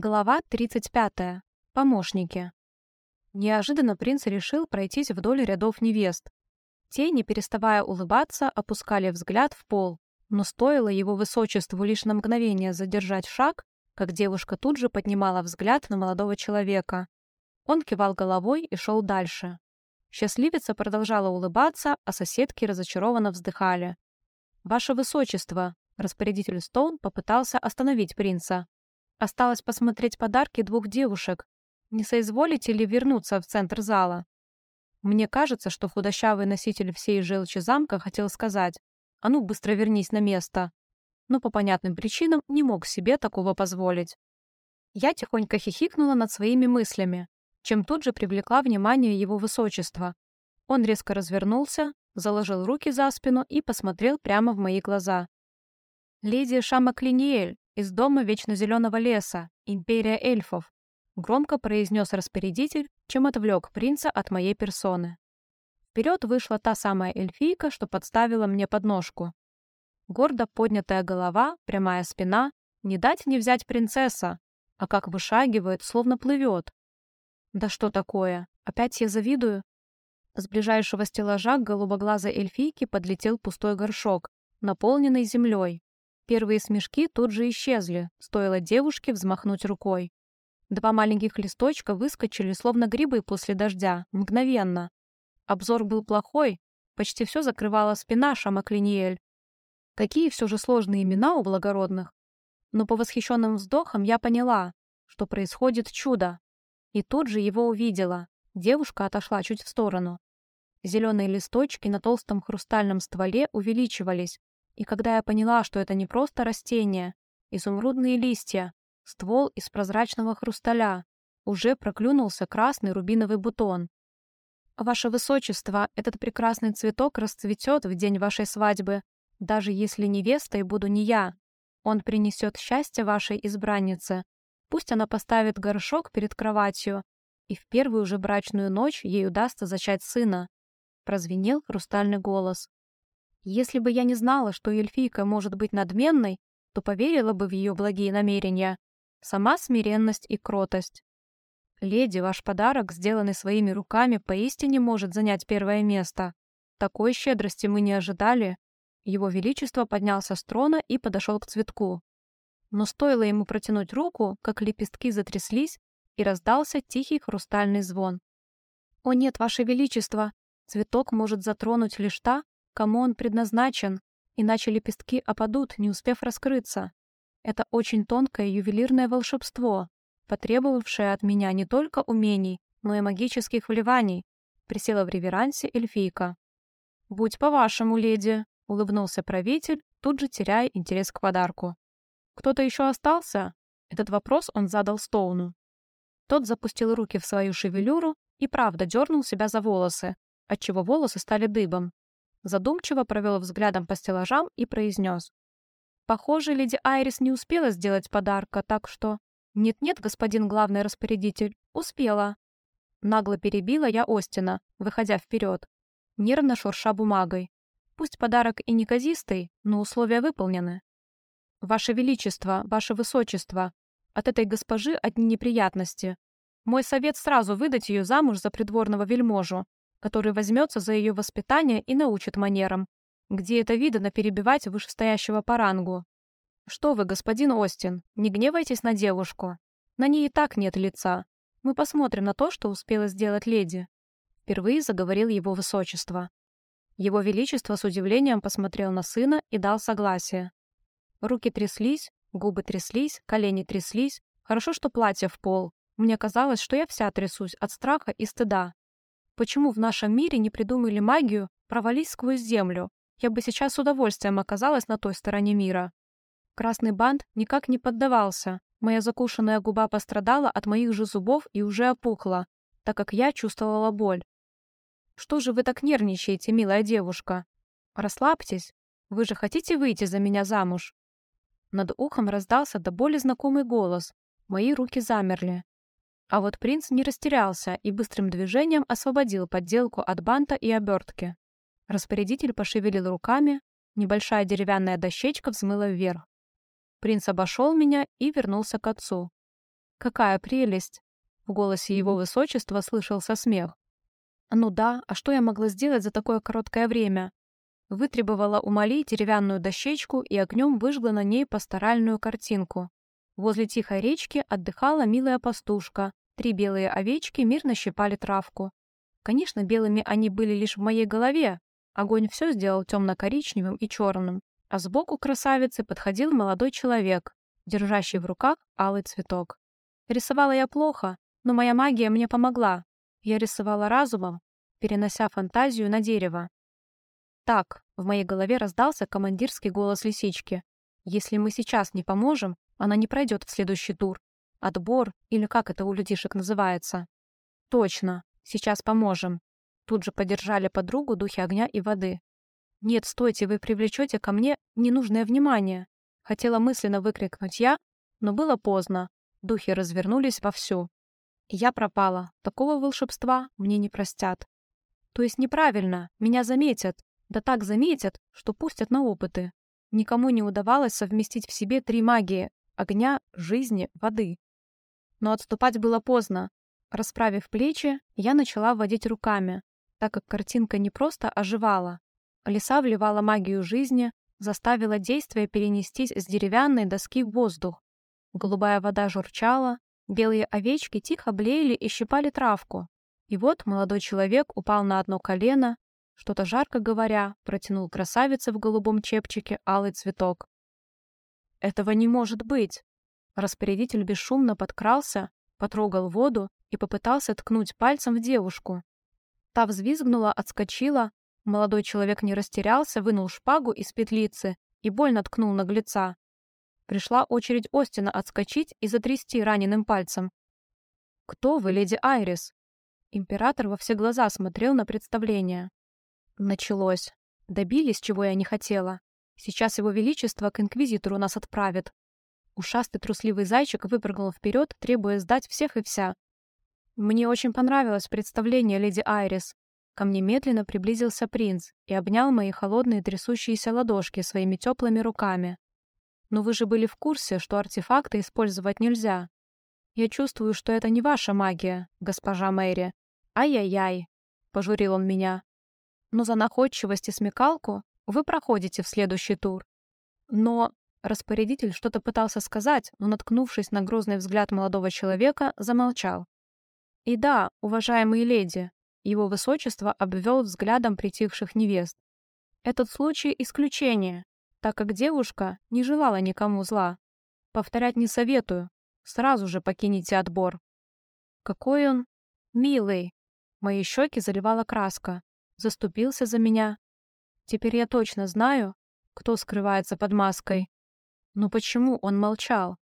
Глава 35. Помощники. Неожиданно принц решил пройтись вдоль рядов невест. Те, не переставая улыбаться, опускали взгляд в пол, но стоило его высочеству лишь на мгновение задержать шаг, как девушка тут же поднимала взгляд на молодого человека. Он кивал головой и шел дальше. Счастливица продолжала улыбаться, а соседки разочарованно вздыхали. «Ваше высочество!» Распорядитель Стоун попытался остановить принца. Осталось посмотреть подарки двух девушек. Не соизволите ли вернуться в центр зала? Мне кажется, что худощавый носитель всей желчи замка хотел сказать «А ну, быстро вернись на место!» но по понятным причинам не мог себе такого позволить. Я тихонько хихикнула над своими мыслями, чем тут же привлекла внимание его высочества. Он резко развернулся, заложил руки за спину и посмотрел прямо в мои глаза. «Леди Шама Клиниэль, из дома Вечно Зеленого леса, Империя эльфов», громко произнес распорядитель, чем отвлек принца от моей персоны. Вперед вышла та самая эльфийка, что подставила мне подножку. Гордо поднятая голова, прямая спина, не дать не взять принцесса, а как вышагивает, словно плывет. Да что такое? Опять я завидую? С ближайшего стеллажа к голубоглазой эльфийке подлетел пустой горшок, наполненный землей. Первые смешки тут же исчезли, стоило девушке взмахнуть рукой. Два маленьких листочка выскочили, словно грибы после дождя, мгновенно. Обзор был плохой, почти все закрывала спина Шамаклиниэль. Какие все же сложные имена у благородных. Но по восхищенным вздохам я поняла, что происходит чудо. И тут же его увидела. Девушка отошла чуть в сторону. Зеленые листочки на толстом хрустальном стволе увеличивались, и когда я поняла, что это не просто растение, изумрудные листья, ствол из прозрачного хрусталя, уже проклюнулся красный рубиновый бутон. «Ваше Высочество, этот прекрасный цветок расцветет в день вашей свадьбы, даже если невестой буду не я. Он принесет счастье вашей избраннице. Пусть она поставит горшок перед кроватью, и в первую же брачную ночь ей удастся зачать сына», прозвенел хрустальный голос. Если бы я не знала, что эльфийка может быть надменной, то поверила бы в ее благие намерения. Сама смиренность и кротость. Леди, ваш подарок, сделанный своими руками, поистине может занять первое место. Такой щедрости мы не ожидали. Его Величество поднялся с трона и подошел к цветку. Но стоило ему протянуть руку, как лепестки затряслись, и раздался тихий хрустальный звон. «О нет, Ваше Величество! Цветок может затронуть лишь та, кому он предназначен, иначе лепестки опадут, не успев раскрыться. Это очень тонкое ювелирное волшебство, потребовавшее от меня не только умений, но и магических вливаний, присела в реверансе эльфийка. «Будь по-вашему, леди», — улыбнулся правитель, тут же теряя интерес к подарку. «Кто-то еще остался?» Этот вопрос он задал Стоуну. Тот запустил руки в свою шевелюру и правда дернул себя за волосы, отчего волосы стали дыбом. Задумчиво провел взглядом по стеллажам и произнес. «Похоже, леди Айрис не успела сделать подарка, так что...» «Нет-нет, господин главный распорядитель, успела». Нагло перебила я Остина, выходя вперед, нервно шурша бумагой. Пусть подарок и неказистый, но условия выполнены. «Ваше Величество, Ваше Высочество, от этой госпожи одни неприятности. Мой совет сразу выдать ее замуж за придворного вельможу, который возьмется за ее воспитание и научит манерам. Где это видано перебивать вышестоящего по рангу? Что вы, господин Остин, не гневайтесь на девушку. На ней и так нет лица. Мы посмотрим на то, что успела сделать леди. Впервые заговорил его высочество. Его величество с удивлением посмотрел на сына и дал согласие. Руки тряслись, губы тряслись, колени тряслись. Хорошо, что платье в пол. Мне казалось, что я вся трясусь от страха и стыда. Почему в нашем мире не придумали магию провалить сквозь землю? Я бы сейчас с удовольствием оказалась на той стороне мира. Красный бант никак не поддавался. Моя закушенная губа пострадала от моих же зубов и уже опухла, так как я чувствовала боль. «Что же вы так нервничаете, милая девушка? Расслабьтесь. Вы же хотите выйти за меня замуж?» Над ухом раздался до боли знакомый голос. Мои руки замерли. А вот принц не растерялся и быстрым движением освободил подделку от банта и обертки. Распорядитель пошевелил руками, небольшая деревянная дощечка взмыла вверх. Принц обошел меня и вернулся к отцу. Какая прелесть!» В голосе его высочества слышался смех. «Ну да, а что я могла сделать за такое короткое время?» Вытребовала у Мали деревянную дощечку и огнем выжгла на ней пасторальную картинку. Возле тихой речки отдыхала милая пастушка. Три белые овечки мирно щипали травку. Конечно, белыми они были лишь в моей голове. Огонь все сделал темно-коричневым и черным. А сбоку красавицы подходил молодой человек, держащий в руках алый цветок. Рисовала я плохо, но моя магия мне помогла. Я рисовала разумом, перенося фантазию на дерево. Так, в моей голове раздался командирский голос лисички. Если мы сейчас не поможем, она не пройдет в следующий тур. Отбор, или как это у людишек называется. Точно, сейчас поможем. Тут же поддержали подругу духи огня и воды. «Нет, стойте, вы привлечете ко мне ненужное внимание!» Хотела мысленно выкрикнуть я, но было поздно. Духи развернулись вовсю. Я пропала. Такого волшебства мне не простят. То есть неправильно, меня заметят. Да так заметят, что пустят на опыты. Никому не удавалось совместить в себе три магии — огня, жизни, воды. Но отступать было поздно. Расправив плечи, я начала водить руками, так как картинка не просто оживала. Лиса вливала магию жизни, заставила действие перенестись с деревянной доски в воздух. Голубая вода журчала, белые овечки тихо блеяли и щипали травку. И вот молодой человек упал на одно колено, что-то жарко говоря, протянул красавице в голубом чепчике алый цветок. «Этого не может быть!» Распорядитель бесшумно подкрался, потрогал воду и попытался ткнуть пальцем в девушку. Та взвизгнула, отскочила, молодой человек не растерялся, вынул шпагу из петлицы и больно ткнул наглеца. Пришла очередь Остина отскочить и затрясти раненым пальцем. «Кто вы, леди Айрис?» Император во все глаза смотрел на представление. Началось. Добились, чего я не хотела. Сейчас его величество к инквизитору нас отправит. Ушастый трусливый зайчик выпрыгнул вперед, требуя сдать всех и вся. Мне очень понравилось представление леди Айрис. Ко мне медленно приблизился принц и обнял мои холодные трясущиеся ладошки своими теплыми руками. Но вы же были в курсе, что артефакты использовать нельзя. Я чувствую, что это не ваша магия, госпожа Мэри. Ай-яй-яй, пожурил он меня но за находчивость и смекалку вы проходите в следующий тур. Но распорядитель что-то пытался сказать, но, наткнувшись на грозный взгляд молодого человека, замолчал. И да, уважаемые леди, его высочество обвел взглядом притихших невест. Этот случай исключение, так как девушка не желала никому зла. Повторять не советую, сразу же покините отбор. Какой он милый. Мои щеки заливала краска заступился за меня. Теперь я точно знаю, кто скрывается под маской. Но почему он молчал?